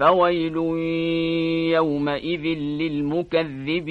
فويل يومئذ للمكذبين.